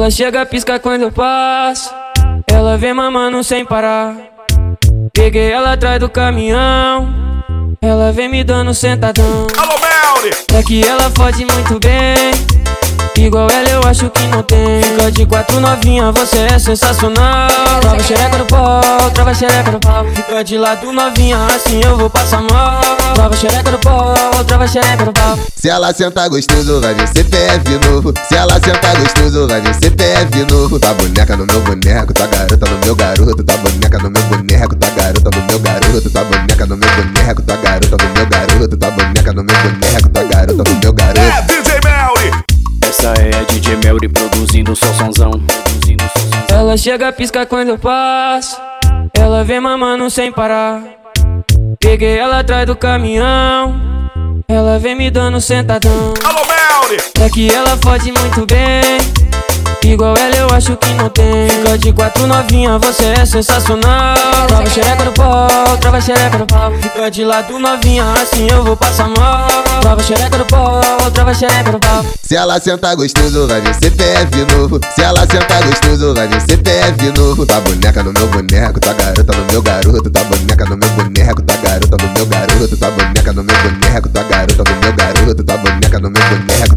Ela chega, pisca quando eu passo. Ela vem mamando sem parar. Peguei ela atrás do caminhão. Ela vem me dando sentadão. Alô, Melly! É que ela fode muito bem. Igual ela eu acho que não tem Fica de quatro novinha, você é sensacional Trava xereca no pau, trava xereca no pau Fica de lado novinha, assim eu vou passar mal Trava xereca no pau, trava xereca no pau Se ela sentar gostoso, vai ver CPF novo. Se ela sentar gostoso, vai ver CPF novo. Tá boneca no meu boneco, tá garota no meu garoto. Tá boneca no meu boneco, tá garota no meu garoto. Tá boneca no meu boneco, tá garota no meu garoto. Tá boneca no meu boneco, tá DJ Melry produzindo só sonzão. Ela chega, pisca quando eu passo. Ela vem mamando sem parar. Peguei ela atrás do caminhão. Ela vem me dando sentadão. Alô, Melly! É que ela fode muito bem. Igual ela eu acho que não tem. Fica de quatro novinha, você é sensacional. Trava xereca no pau, trava xereca no pau. Fica de lado novinha, assim eu vou passar mal Trava xereca no pau, trava xereca no pau Se ela sentar gostoso, vai ver CPF novo. Se ela sentar gostoso, vai ver CPF novo. Tá boneca no meu boneco, tá garota no meu garoto. Tá boneca no meu boneco, tá garota no meu garoto. Tá boneca no meu boneco, tá garota no meu garoto. Tá boneca no meu boneco,